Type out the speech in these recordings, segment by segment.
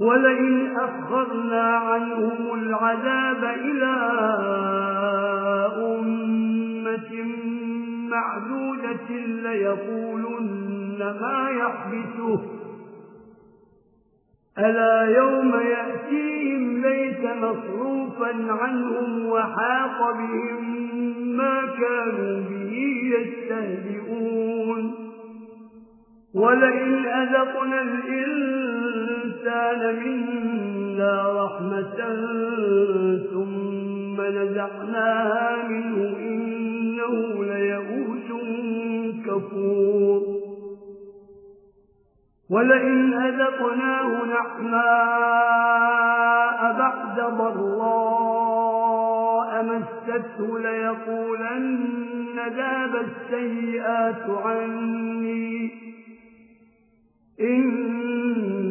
ولئن أخرنا عنهم العذاب إلى أمة معدودة ليقولن ما يحبسه ألا يوم يأتيهم ليس مصروفا عنهم وحاق بهم ما كانوا به يستهدئون ولئن أذقنا الإنسان الإنسان منا رحمة ثم نزعناها منه إنه ليئوس كفور. ولئن أذقناه نحماء بعد ضراء مسته ليقولن ذاب السيئات عني. إن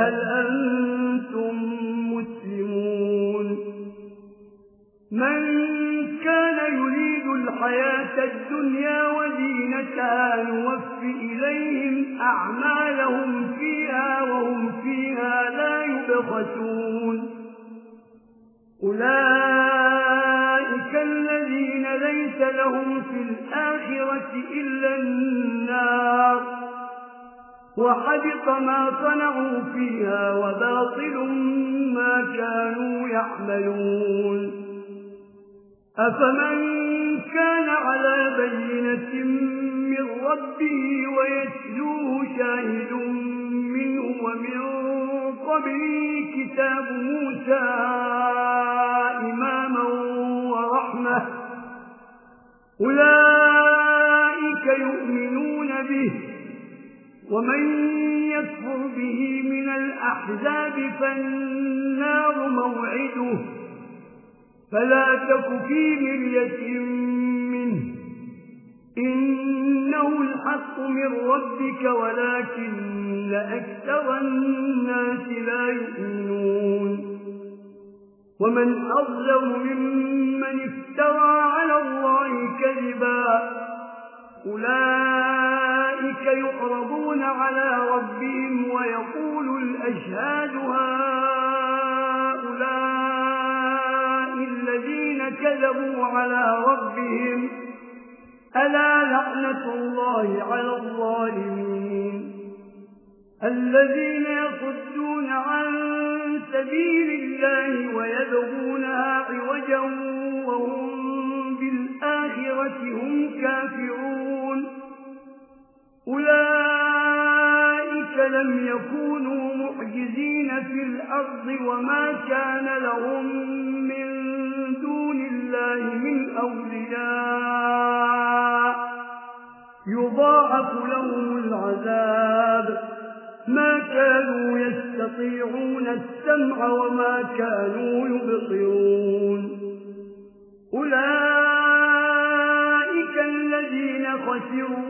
فهل أنتم مسلمون؟ من كان يريد الحياة الدنيا وزينتها نوف إليهم أعمالهم فيها وهم فيها لا يبخسون. أولئك الذين ليس لهم في الآخرة إلا النار. وحبط ما صنعوا فيها وباطل ما كانوا يعملون. أفمن كان على بينة من ربه ويسلوه شاهد منه ومن قبله كتاب موسى إماما ورحمة. أولئك يؤمنون به ومن يكفر به من الأحزاب فالنار موعده فلا تكفي مرية منه. إنه الحق من ربك ولكن أكثر الناس لا يؤمنون. ومن أظلم ممن افترى على الله كذبا أولئك أولئك يقرضون على ربهم ويقول الأشهاد هؤلاء الذين كذبوا على ربهم ألا لعنة الله على الظالمين الذين يخدون عن سبيل الله ويذبونها عوجا وهم بالآخرة هم كافرون أولئك لم يكونوا معجزين في الأرض وما كان لهم من دون الله من أولياء. يضاعف لهم العذاب. ما كانوا يستطيعون السمع وما كانوا يبطرون أولئك الذين خسروا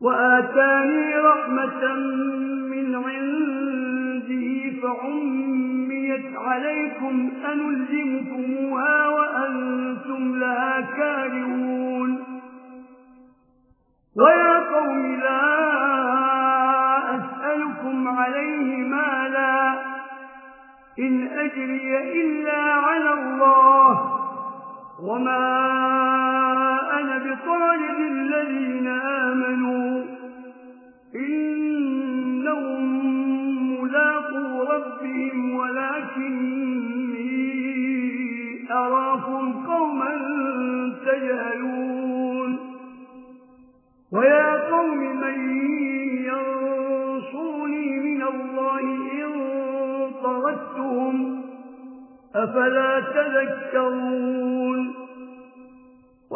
وآتاني رحمة من عنده فعميت عليكم أنلزمتموها وأنتم لها كارهون. ويا قوم لا أسألكم عليه مالا إن أجري إلا على الله. وما أنا بطالب الذين آمنوا إنهم ملاقوا ربهم ولكني أراكم قوما تجهلون ويا قوم من ينصوني من الله إن طردتهم أفلا تذكرون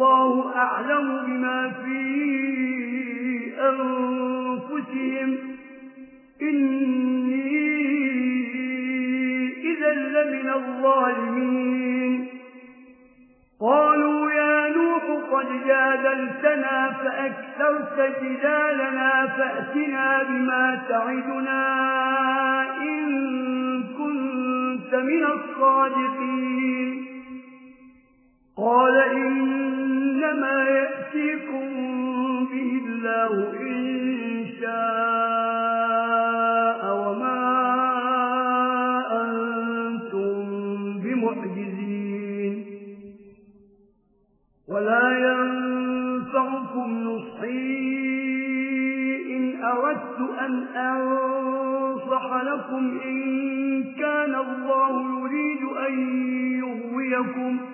والله أعلم بما في أنفسهم. إني إذا لمن الظالمين. قالوا يا نوح قد جادلتنا فأكثرت جدالنا فأتنا بما تعدنا إن كنت من الصادقين. قال إنما يأتيكم به الله إن شاء وما أنتم بمعجزين. ولا ينفعكم نصحي إن أردت أن أنصح لكم إن كان الله يريد أن يغويكم.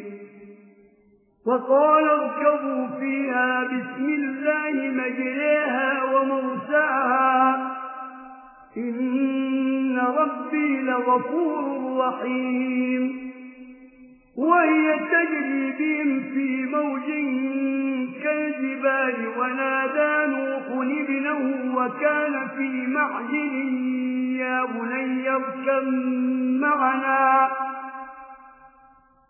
وقال اركبوا فيها بسم الله مجريها ومرساها. إن ربي لغفور رحيم. وهي تجري بهم في موج كالجبال ونادى نوح ابنه وكان في معجل يا بني اركب معنا.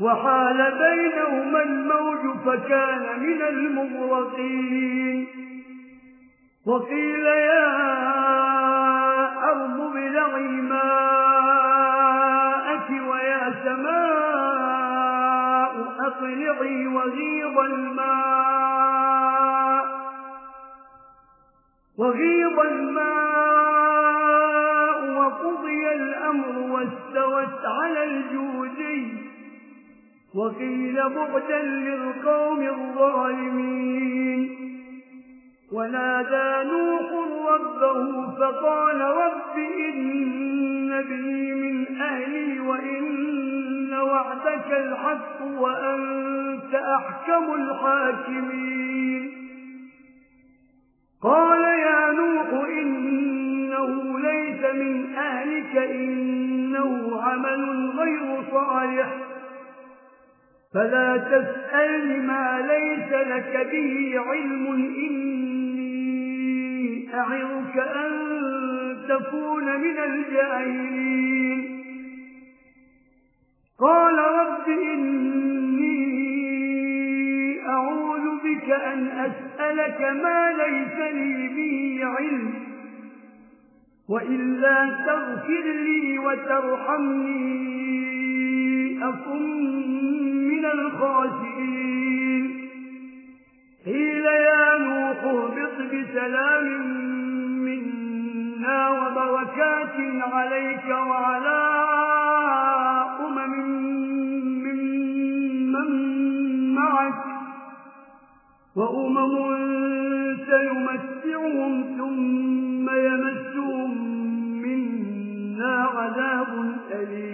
وحال بينهما الموج فكان من المغرقين. وقيل يا أرض بلغي ماءك ويا سماء أطلعي وغيظ الماء. وغيظ الماء وقضي الأمر واستوت على الجودين وقيل بعدا للقوم الظالمين. ونادى نوح ربه فقال رب إن بي من أهلي وإن وعدك الحق وأنت أحكم الحاكمين. قال يا نوح إنه ليس من أهلك إنه عمل غير صالح. فلا تسأل ما ليس لك به علم إني أعرك أن تكون من الجاهلين. قال رب إني أعوذ بك أن أسألك ما ليس لي به علم وإلا تغفر لي وترحمني أكن من الخاشئين قيل يا نوح اهبط بسلام منا وبركات عليك وعلى أمم من من معك وأمم سيمتعهم ثم يمسهم منا عذاب أليم.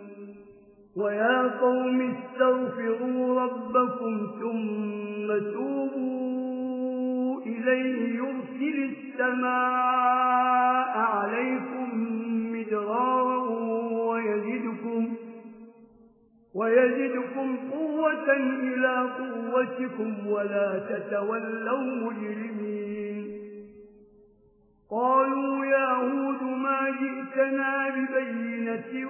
ويا قوم استغفروا ربكم ثم توبوا إليه يرسل السماء عليكم مدرارا ويزدكم, ويزدكم قوة إلى قوتكم ولا تتولوا مجرمين قالوا يا هود ما جئتنا ببينة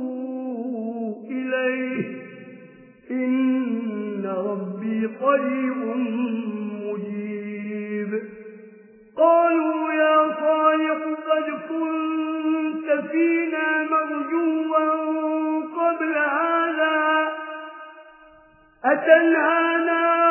إليه. إن ربي قريب مجيب. قالوا يا صالح قد كنت فينا مرجوا قبل هذا. أتنهانا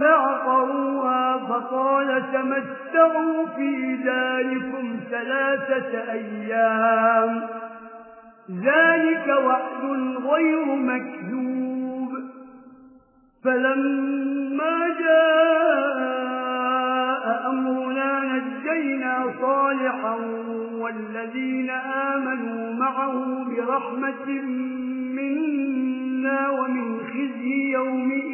فعقروها فقال تمتعوا في ذلكم ثلاثة أيام. ذلك وعد غير مكذوب. فلما جاء أمرنا نجينا صالحا والذين آمنوا معه برحمة منا ومن خزي يومئذ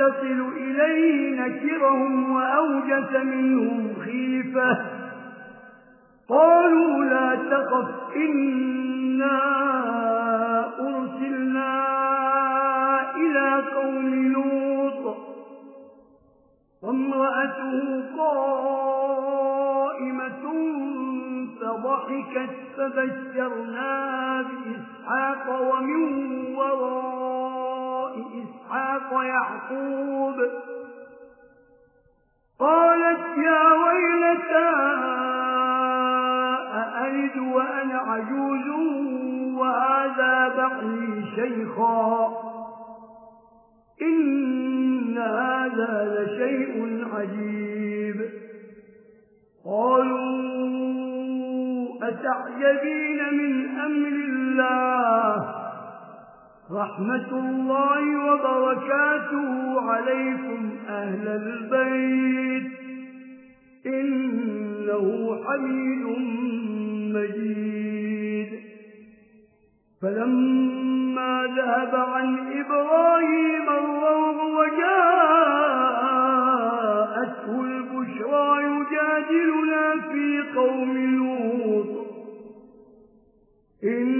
تصل إليه نكرهم وأوجس منهم خيفة. قالوا لا تقف إنا أرسلنا إلى قوم لوط. وامرأته قائمة فضحكت فبشرنا بإسحاق ومن وراء إسحاق يعقوب قالت يا ويلتا أألد وأنا عجوز وهذا بقي شيخا؟ إن هذا لشيء عجيب. قالوا أتعجبين من أمر الله؟ رحمة الله وبركاته عليكم أهل البيت. إنه حميد مجيد. فلما ذهب عن إبراهيم الروض وجاءته البشرى يجادلنا في قوم لوط. إن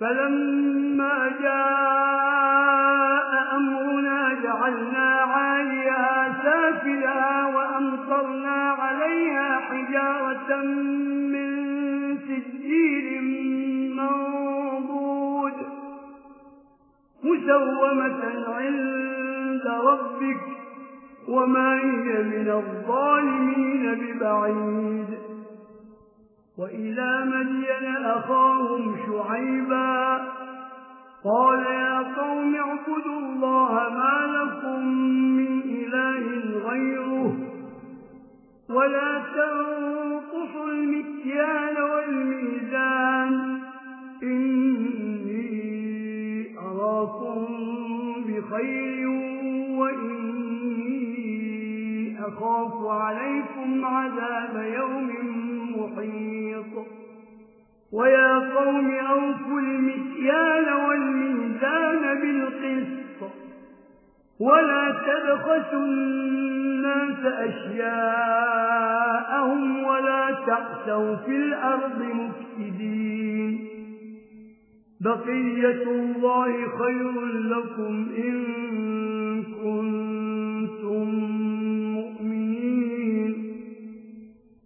فلما جاء أمرنا جعلنا عاليها سافلا وأمطرنا عليها حجارة من سجيل منضود مسومة عند ربك وما هي من الظالمين ببعيد وإلى مدين أخاهم شعيبا قال يا قوم اعبدوا الله ما لكم من إله غيره ولا تنقصوا المكيان والميزان إني أراكم بخير وإني أخاف عليكم عذاب يوم محيط ويا قوم أوفوا المكيال والميزان بالقسط. ولا تبخسوا الناس أشياءهم ولا تأسوا في الأرض مفسدين. بقية الله خير لكم إن كنتم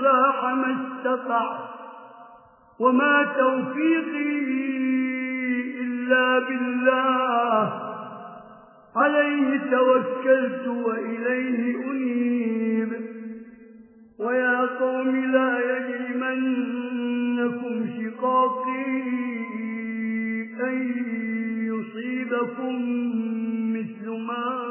السلاح ما استطع وما توفيقي إلا بالله. عليه توكلت وإليه أنيب. ويا قوم لا يجرمنكم شقاقي أن يصيبكم مثل ما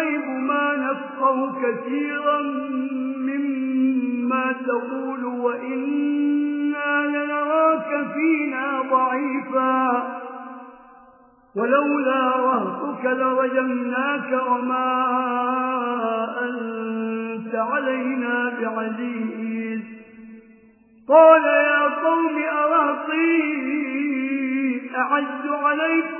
الغيب ما نفقه كثيرا مما تقول وإنا لنراك فينا ضعيفا. ولولا رهتك لرجمناك وما أنت علينا بعزيز. قال يا قوم أرهطي أعز عليكم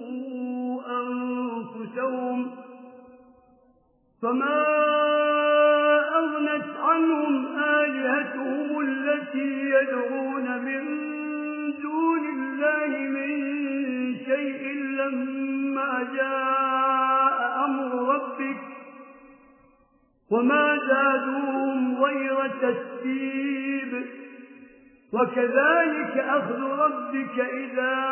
أنفسهم فما أغنت عنهم آلهتهم التي يدعون من دون الله من شيء لما جاء أمر ربك وما زادوهم غير تسبيب وكذلك أخذ ربك إذا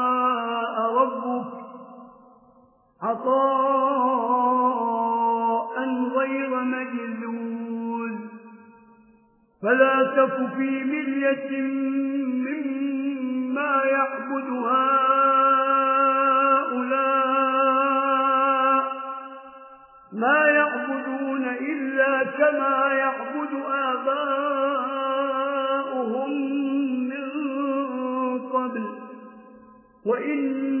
ربك عطاء غير مجلول فلا تك في ملية مما يعبد هؤلاء ما يعبدون إلا كما يعبد آباؤهم من قبل. وإن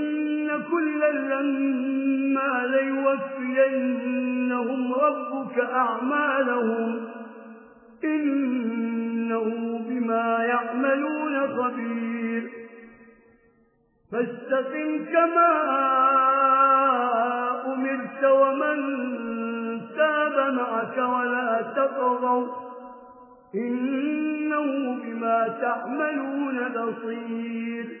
كلا لما ليوفينهم ربك أعمالهم إنه بما يعملون خبير فاستقم كما أمرت ومن تاب معك ولا تقضوا إنه بما تعملون بصير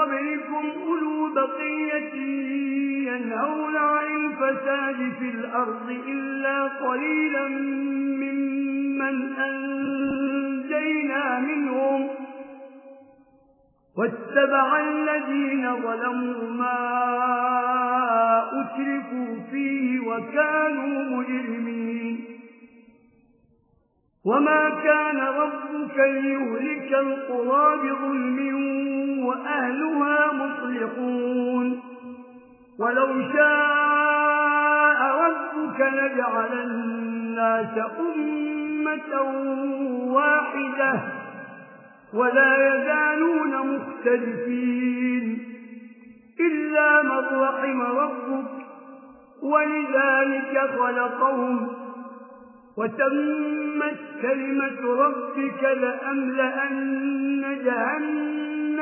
قبلكم أولو بقية ينهون عن الفساد في الأرض إلا قليلا ممن أنجينا منهم واتبع الذين ظلموا ما أشركوا فيه وكانوا مجرمين وما كان ربك ليهلك القرى بظلم وأهلها مطلقون. ولو شاء ربك لجعل الناس أمة واحدة ولا يزالون مختلفين. إلا من رحم ربك ولذلك خلقهم. وتمت كلمة ربك لأملأن جهنم.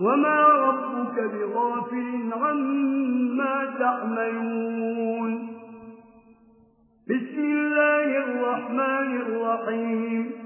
وما ربك بغافل عما تعملون بسم الله الرحمن الرحيم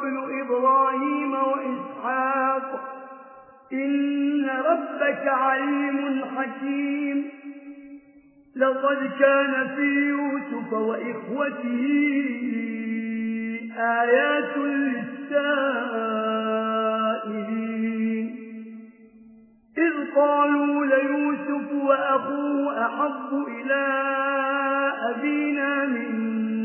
قبل إبراهيم وإسحاق. إن ربك عليم حكيم. لقد كان في يوسف وإخوته آيات للسائلين. إذ قالوا ليوسف وأخوه أحب إلى أبينا منه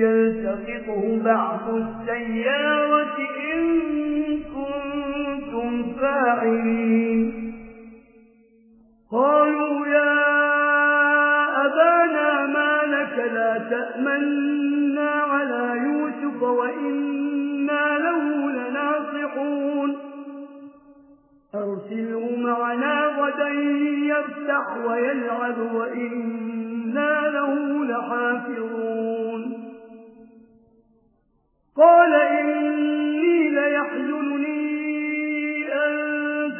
يلتقطه بعض السيارة إن كنتم فاعلين. قالوا يا أبانا ما لك لا تأمنا على يوسف وإنا له لناصحون. أرسله معنا غدا يفتح ويلعب وإنا له لحافظون. قال إني ليحزنني أن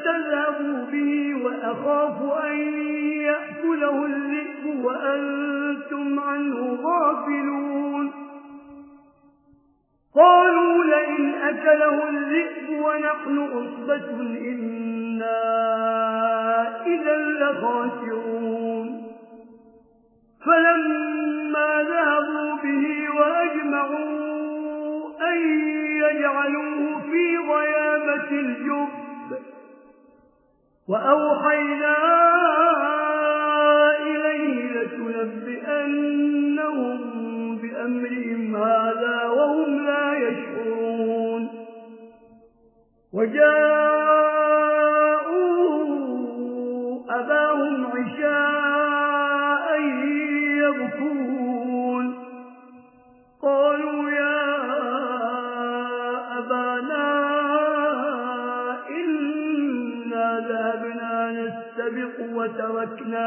تذهبوا به وأخاف أن يأكله الذئب وأنتم عنه غافلون. قالوا لئن أكله الذئب ونحن أصبة إنا إذا لخاسرون. فلما يجعلوه في غيابة الجب. وأوحينا إليه لتنبئنهم بأمرهم هذا وهم لا يشعرون. وجاءوا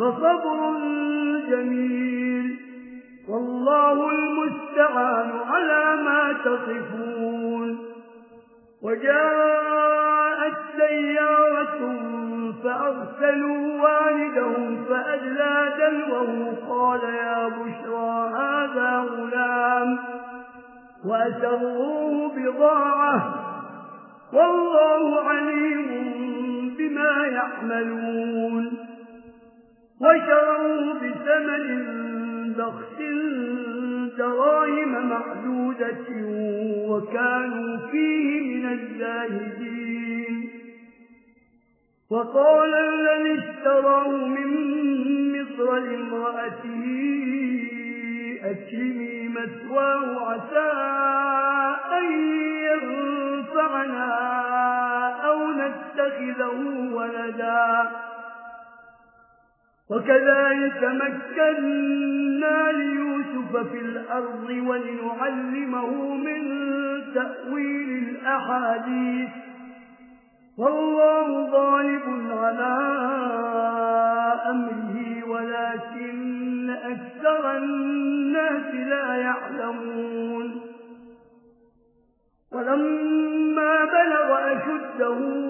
فصبر جميل. والله المستعان على ما تصفون. وجاءت سيارة فأرسلوا والدهم فأجلى دلوه. قال يا بشرى هذا غلام. وأسروه بضاعة. والله عليم بما يعملون. وشروا بثمن بخس دراهم معدودة وكانوا فيه من الزاهدين. وقال الذي اشتروا من مصر لامرأته أكرمي مثواه عسى أن ينفعنا أو نتخذه ولداً. وكذلك مكنا ليوسف في الأرض ولنعلمه من تأويل الأحاديث. والله ظالب على أمره ولكن أكثر الناس لا يعلمون. ولما بلغ أشده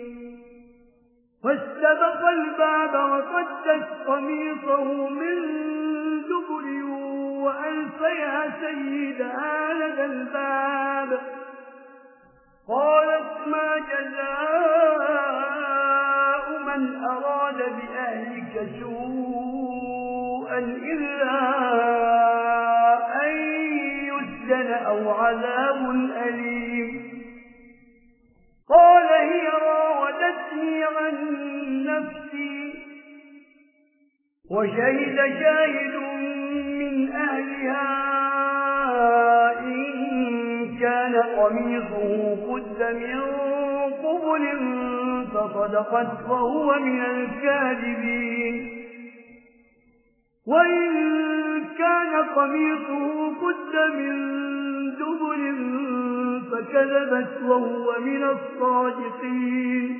فاستبق الباب وقدت قميصه من دبر وألفيها سيدها لدى الباب. قالت ما جزاء من أراد بأهلك سوءا إلا أن يسجن أو عذاب أليم. عن نفسي وشهد شاهد من أهلها إن كان قميصه قد من قبل فصدقت وهو من الكاذبين وإن كان قميصه قد من دبل فكذبت وهو من الصادقين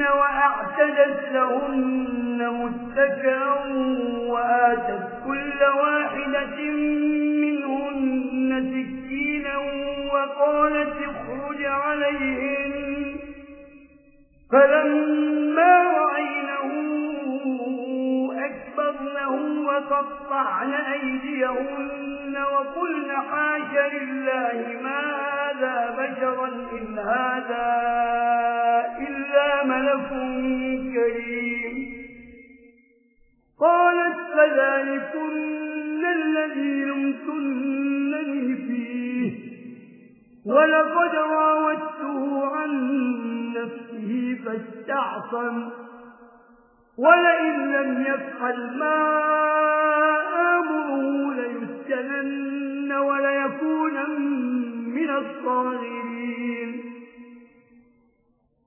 وأعتدت لهن متكا وآتت كل واحدة منهن سكينا وقالت اخرج عليهن. فلما رأينه أكبرنه وقطعن أيديهن وقلن حاش لله ما هذا بشرا إن هذا ملك كريم. قالت فذلكن الذي لمتنني فيه. ولقد راوته عن نفسه فاستعصم. ولئن لم يفعل ما آمره ليسكنن وليكون من الصاغرين.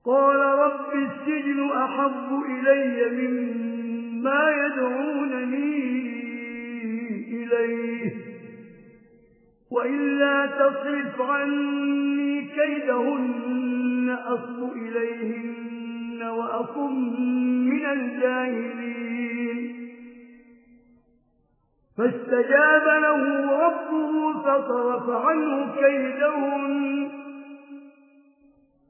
قال رب السجن أحب إلي مما يدعونني إليه. وإلا تصرف عني كيدهن أصب إليهن وأكم من الجاهلين. فاستجاب له ربه فصرف عنه كيدهن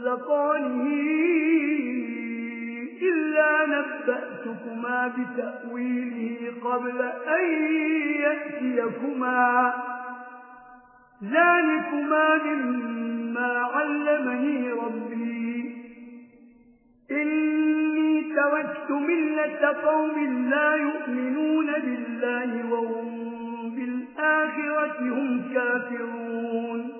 مثل إلا نبأتكما بتأويله قبل أن يأتيكما. ذلكما مما علمني ربي. إني توجت ملة قوم لا يؤمنون بالله وهم بالآخرة هم كافرون.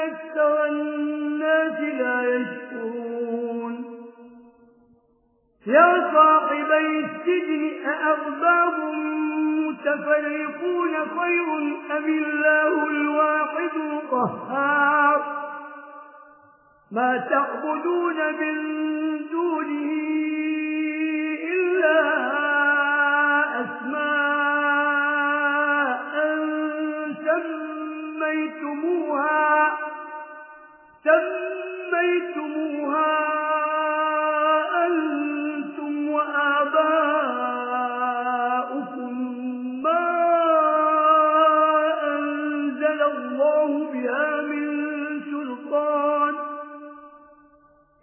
أكثر الناس لا يشكرون. يا صاحبي السجن أأرباب متفريقون خير أم الله الواحد القهار؟ ما تعبدون من دونه إلا أسماء سميتموها. سميتموها أنتم وآباؤكم ما أنزل الله بها من سلطان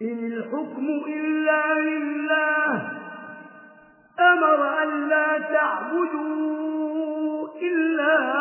إن الحكم إلا لله أمر أن لا تعبدوا إلا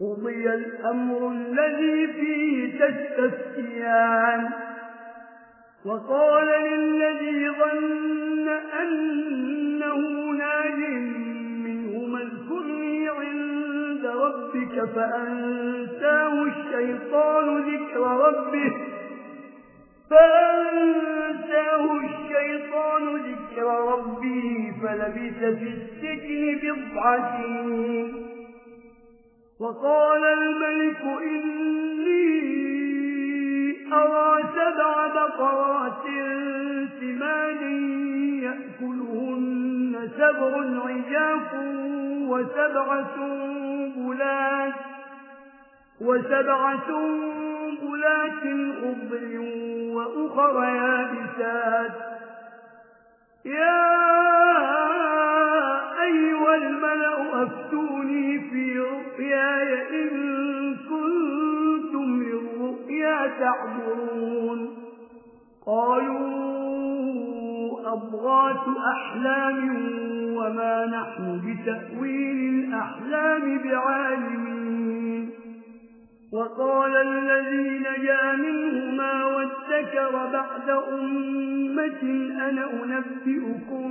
قضي الأمر الذي فيه تستفيان وقال للذي ظن أنه ناج منهما اذكرني عند ربك فأنساه الشيطان ذكر ربه فأنساه الشيطان ذكر ربه فلبث في السجن بضع سنين وقال الملك إني أرى سبع بقرات ثمان يأكلهن سبع عجاف وسبع سنبلات وسبع سنبلات خضر وأخر يابسات. يا أيها الملأ أفتون فإن كنتم للرؤيا تعبرون. قالوا أضغاث أحلام وما نحن بتأويل الأحلام بعالمين. وقال الذي نجا منهما واتكر بعد أمة أنا أنبئكم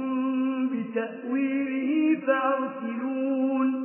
بتأويله فأرسلون.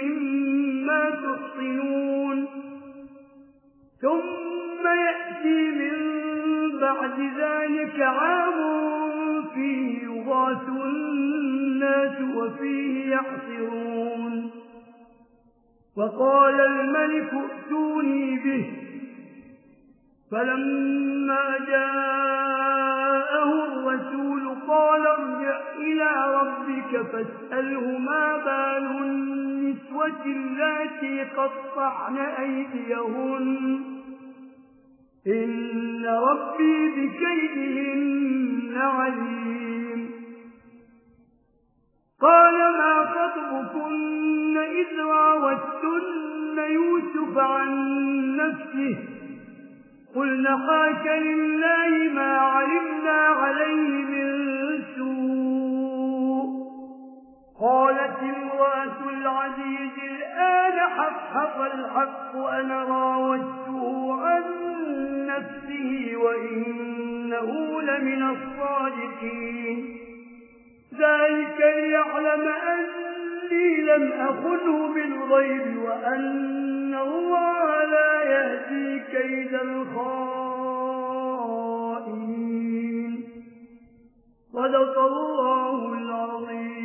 تحصنون ثم يأتي من بعد ذلك عام فيه يغاث الناس وفيه يحصرون. وقال الملك ائتوني به. فلما جاءه الرسول قال ارجع إلى ربك فاسأله ما بال النسوة التي قطعن أيديهن. إن ربي بكيدهن عليم. قال ما خطبكن إذ راوتن يوسف عن نفسه؟ قلنا خاك لله ما علمنا عليه من السوء قالت امرأة العزيز الآن حفظ الحق أنا راودته عن نفسه وإنه لمن الصادقين ذلك ليعلم أني لم أخذه بالغيب وأن الله لا يهدي كيد الخاص صدق الله العظيم.